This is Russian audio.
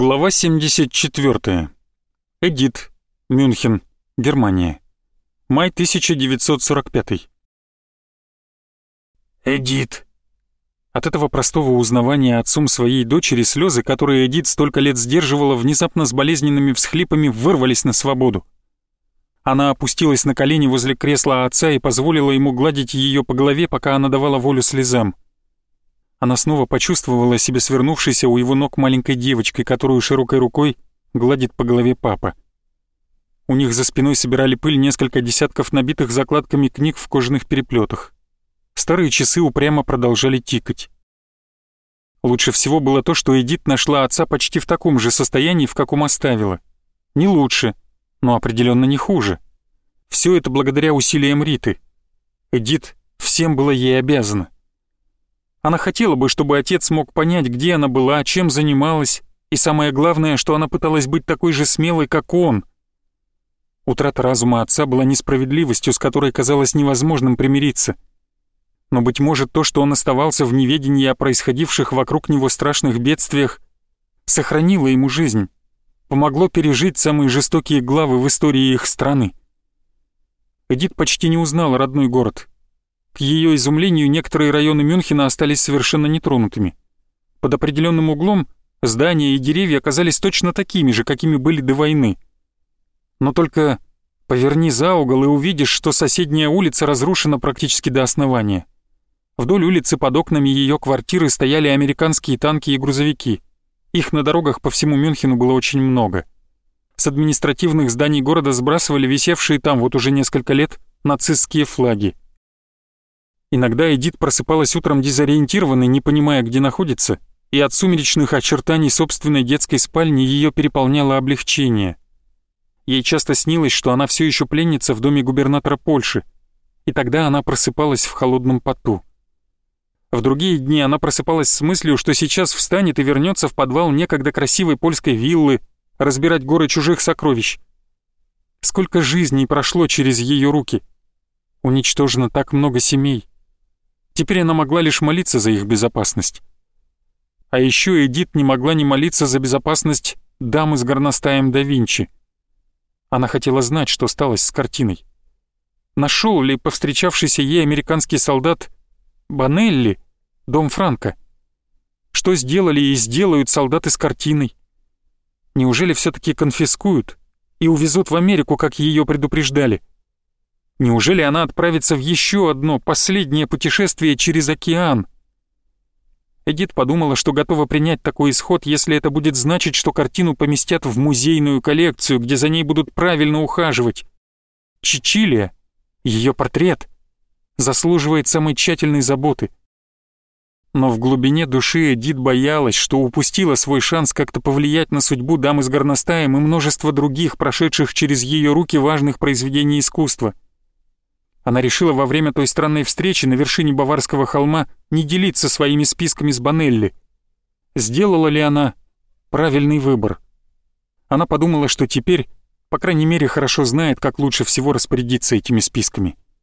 Глава 74. Эдит. Мюнхен. Германия. Май 1945. «Эдит!» От этого простого узнавания отцом своей дочери слезы, которые Эдит столько лет сдерживала, внезапно с болезненными всхлипами вырвались на свободу. Она опустилась на колени возле кресла отца и позволила ему гладить ее по голове, пока она давала волю слезам. Она снова почувствовала себя свернувшейся у его ног маленькой девочкой, которую широкой рукой гладит по голове папа. У них за спиной собирали пыль несколько десятков набитых закладками книг в кожаных переплетах. Старые часы упрямо продолжали тикать. Лучше всего было то, что Эдит нашла отца почти в таком же состоянии, в каком оставила. Не лучше, но определенно не хуже. Все это благодаря усилиям Риты. Эдит всем была ей обязана. Она хотела бы, чтобы отец мог понять, где она была, чем занималась, и самое главное, что она пыталась быть такой же смелой, как он. Утрата разума отца была несправедливостью, с которой казалось невозможным примириться — но, быть может, то, что он оставался в неведении о происходивших вокруг него страшных бедствиях, сохранило ему жизнь, помогло пережить самые жестокие главы в истории их страны. Эдит почти не узнала родной город. К ее изумлению некоторые районы Мюнхена остались совершенно нетронутыми. Под определенным углом здания и деревья оказались точно такими же, какими были до войны. Но только поверни за угол и увидишь, что соседняя улица разрушена практически до основания. Вдоль улицы под окнами ее квартиры стояли американские танки и грузовики. Их на дорогах по всему Мюнхену было очень много. С административных зданий города сбрасывали висевшие там вот уже несколько лет нацистские флаги. Иногда Эдит просыпалась утром дезориентированной, не понимая, где находится, и от сумеречных очертаний собственной детской спальни ее переполняло облегчение. Ей часто снилось, что она все еще пленница в доме губернатора Польши, и тогда она просыпалась в холодном поту. В другие дни она просыпалась с мыслью, что сейчас встанет и вернется в подвал некогда красивой польской виллы, разбирать горы чужих сокровищ. Сколько жизней прошло через ее руки. Уничтожено так много семей. Теперь она могла лишь молиться за их безопасность. А еще Эдит не могла не молиться за безопасность дамы с горностаем да Винчи. Она хотела знать, что сталось с картиной. Нашел ли повстречавшийся ей американский солдат Банелли, дом Франка. Что сделали и сделают солдаты с картиной? Неужели все-таки конфискуют и увезут в Америку, как ее предупреждали? Неужели она отправится в еще одно, последнее путешествие через океан? Эдит подумала, что готова принять такой исход, если это будет значить, что картину поместят в музейную коллекцию, где за ней будут правильно ухаживать. Чичилия, ее портрет — заслуживает самой тщательной заботы. Но в глубине души Эдит боялась, что упустила свой шанс как-то повлиять на судьбу дамы с горностаем и множество других, прошедших через ее руки важных произведений искусства. Она решила во время той странной встречи на вершине Баварского холма не делиться своими списками с Банелли. Сделала ли она правильный выбор? Она подумала, что теперь, по крайней мере, хорошо знает, как лучше всего распорядиться этими списками.